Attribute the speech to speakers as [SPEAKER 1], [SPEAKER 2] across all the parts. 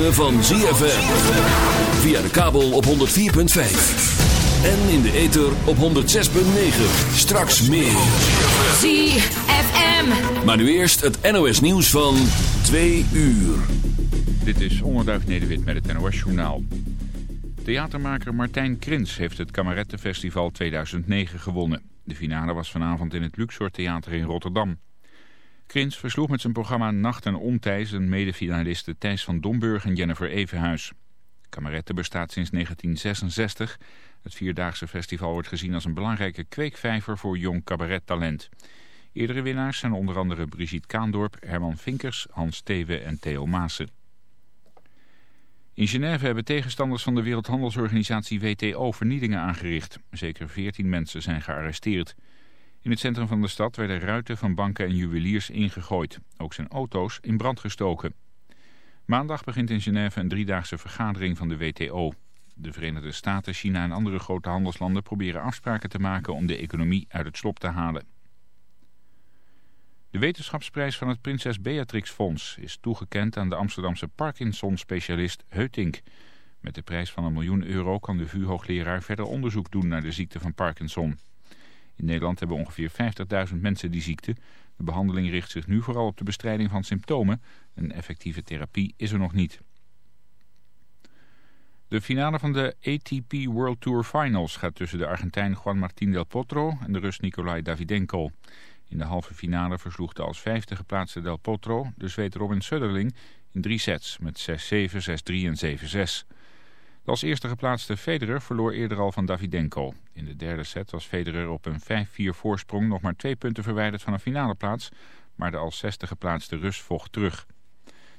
[SPEAKER 1] ritme van ZFM. Via de kabel op 104.5. En in de ether op 106.9. Straks meer.
[SPEAKER 2] ZFM.
[SPEAKER 1] Maar nu eerst het NOS nieuws van 2 uur.
[SPEAKER 3] Dit is Onderduif Nederwit met het NOS Journaal. Theatermaker Martijn Krins heeft het Kamerettenfestival 2009 gewonnen. De finale was vanavond in het Luxor Theater in Rotterdam. Krins versloeg met zijn programma Nacht en Ontij zijn medefinalisten Thijs van Domburg en Jennifer Evenhuis. Kamerette bestaat sinds 1966. Het Vierdaagse festival wordt gezien als een belangrijke kweekvijver voor jong cabarettalent. Eerdere winnaars zijn onder andere Brigitte Kaandorp, Herman Vinkers, Hans Thewe en Theo Maassen. In Genève hebben tegenstanders van de Wereldhandelsorganisatie WTO vernielingen aangericht. Zeker 14 mensen zijn gearresteerd. In het centrum van de stad werden ruiten van banken en juweliers ingegooid. Ook zijn auto's in brand gestoken. Maandag begint in Genève een driedaagse vergadering van de WTO. De Verenigde Staten, China en andere grote handelslanden proberen afspraken te maken om de economie uit het slop te halen. De wetenschapsprijs van het Prinses Beatrix Fonds is toegekend aan de Amsterdamse Parkinson-specialist Heutink. Met de prijs van een miljoen euro kan de VU-hoogleraar verder onderzoek doen naar de ziekte van Parkinson. In Nederland hebben ongeveer 50.000 mensen die ziekte. De behandeling richt zich nu vooral op de bestrijding van symptomen. Een effectieve therapie is er nog niet. De finale van de ATP World Tour Finals gaat tussen de Argentijn Juan Martín del Potro en de Rus Nikolai Davidenko. In de halve finale versloeg de als vijfde geplaatste Del Potro de Zweed Robin Söderling in drie sets met 6-7, 6-3 en 7-6. De als eerste geplaatste Federer verloor eerder al van Davidenko. In de derde set was Federer op een 5-4 voorsprong nog maar twee punten verwijderd van een finale plaats, maar de als zesde geplaatste Rus vocht terug.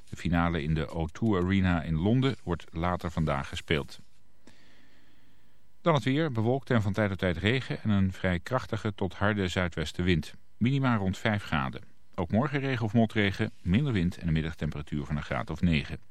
[SPEAKER 3] De finale in de O2 Arena in Londen wordt later vandaag gespeeld. Dan het weer, bewolkt en van tijd tot tijd regen en een vrij krachtige tot harde zuidwestenwind. Minima rond 5 graden. Ook morgen regen of motregen, minder wind en een middagtemperatuur van een graad of 9.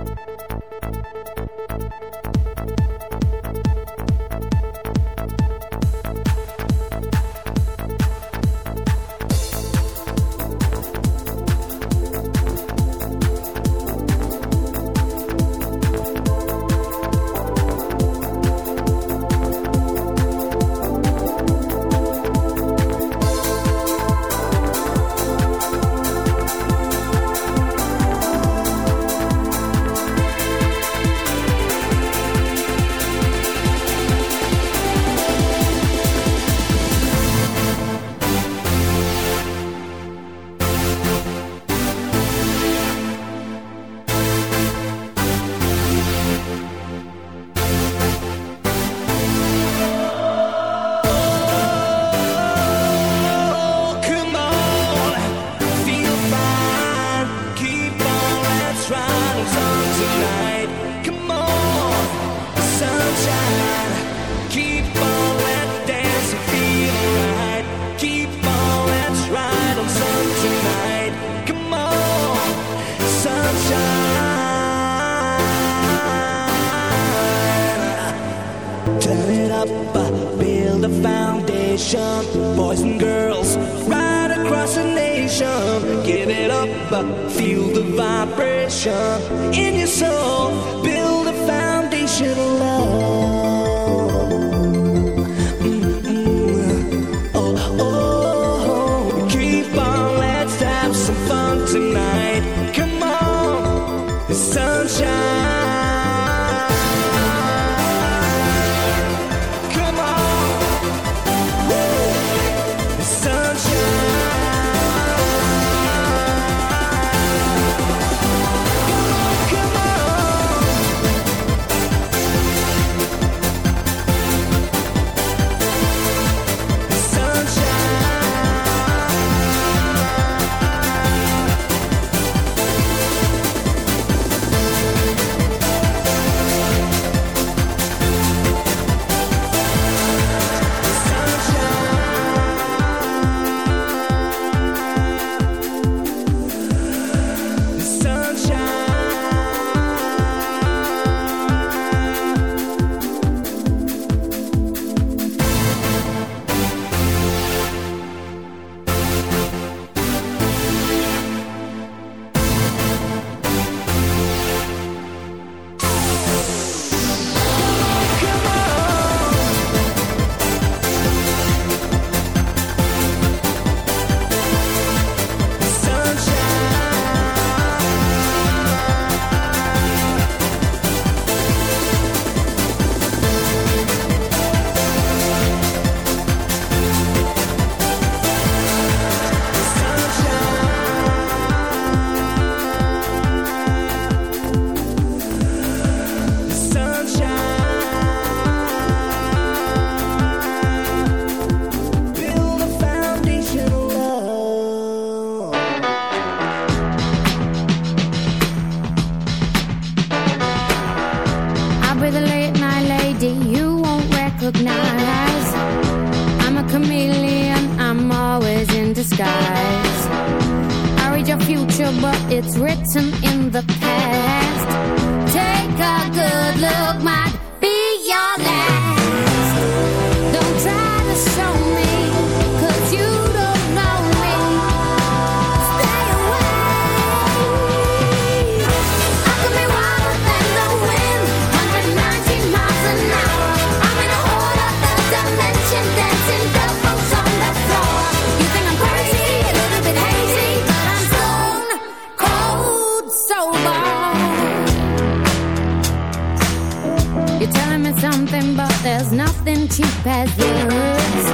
[SPEAKER 2] cheap as yours.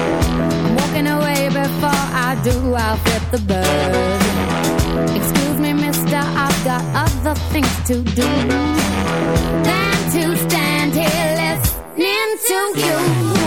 [SPEAKER 2] Walking away before I do, I'll flip the bird. Excuse me, mister, I've got other things to do than to stand here listening to you.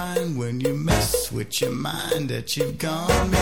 [SPEAKER 4] when you mess with your mind that you've gone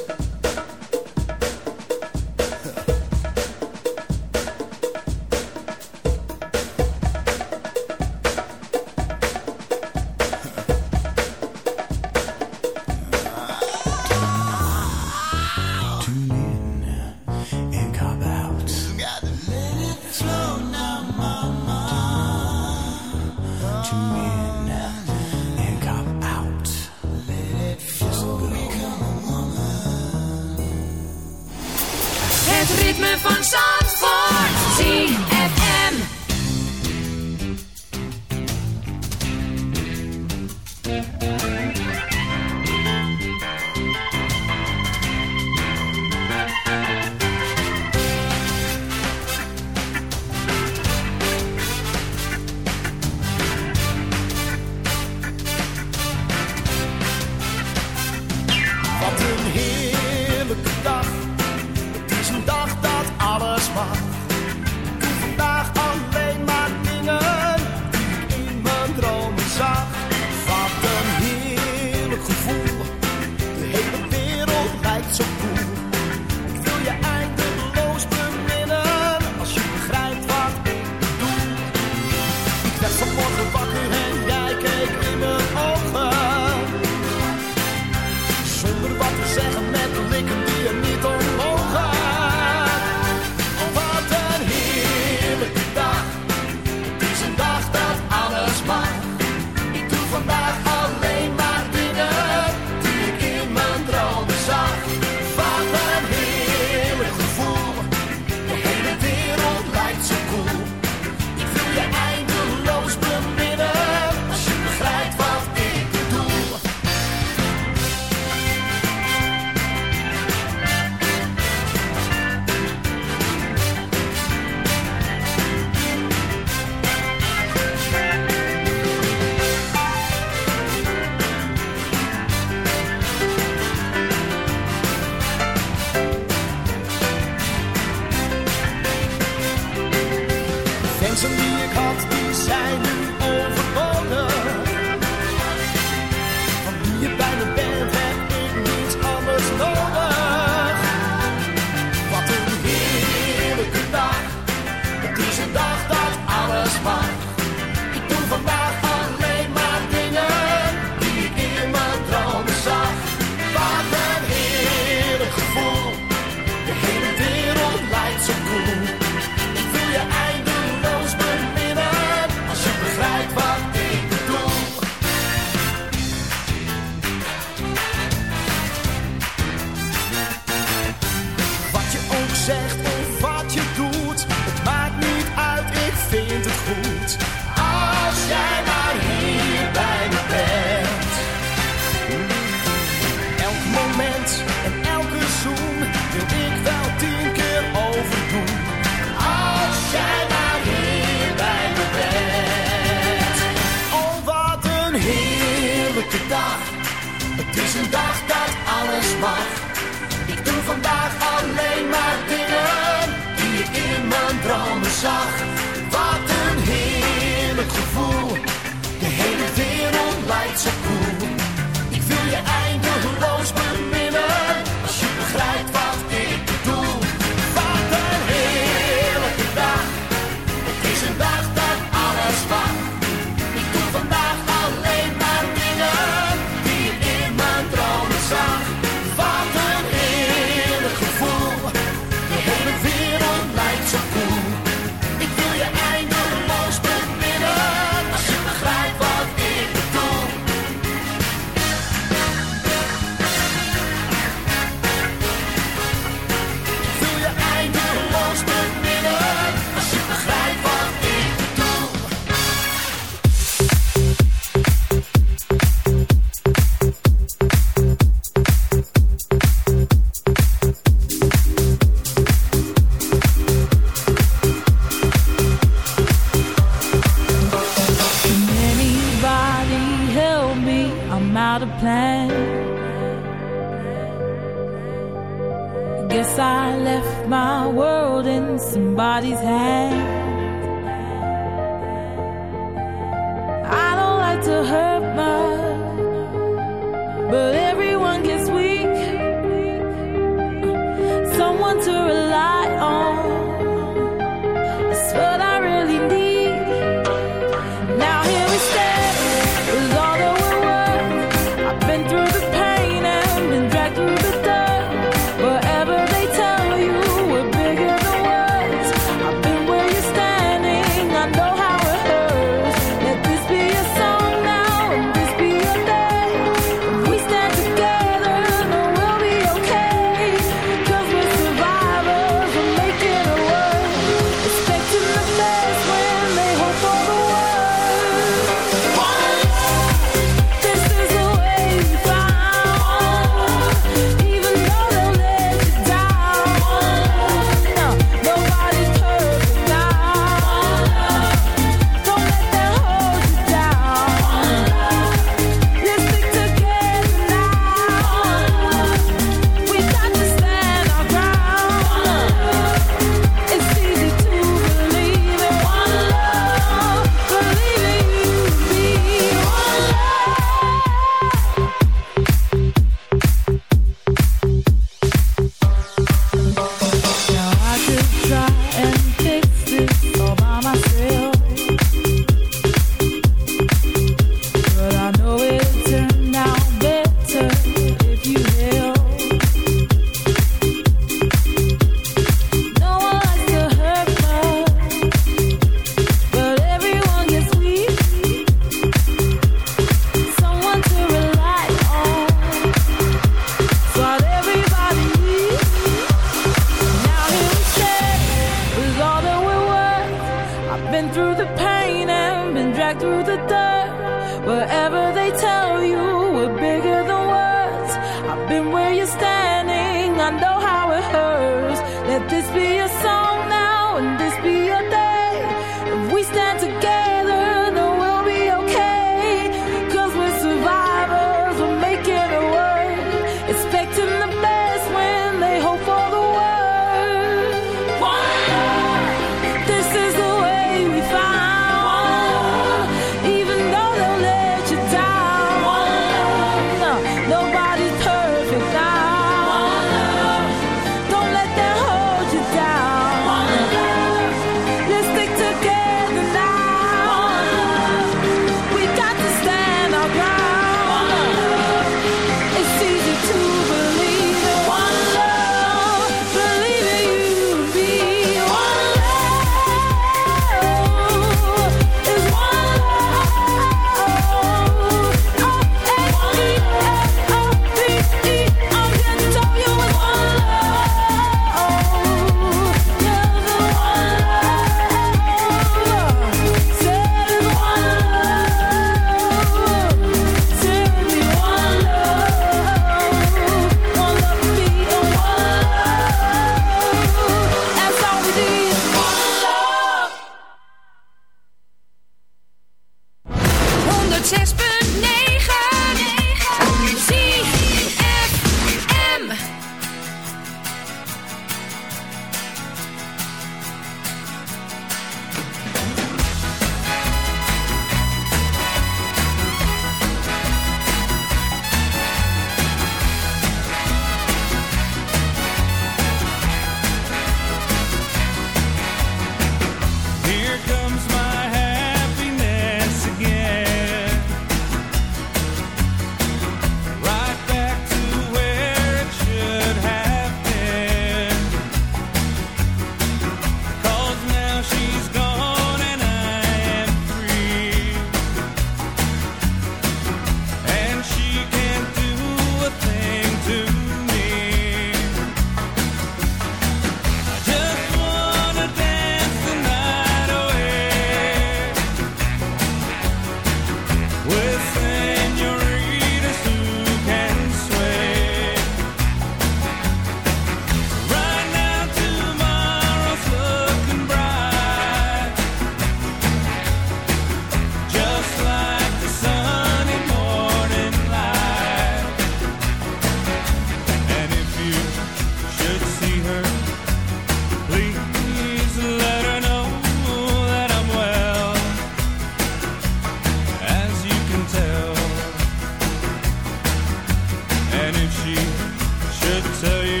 [SPEAKER 5] tell you.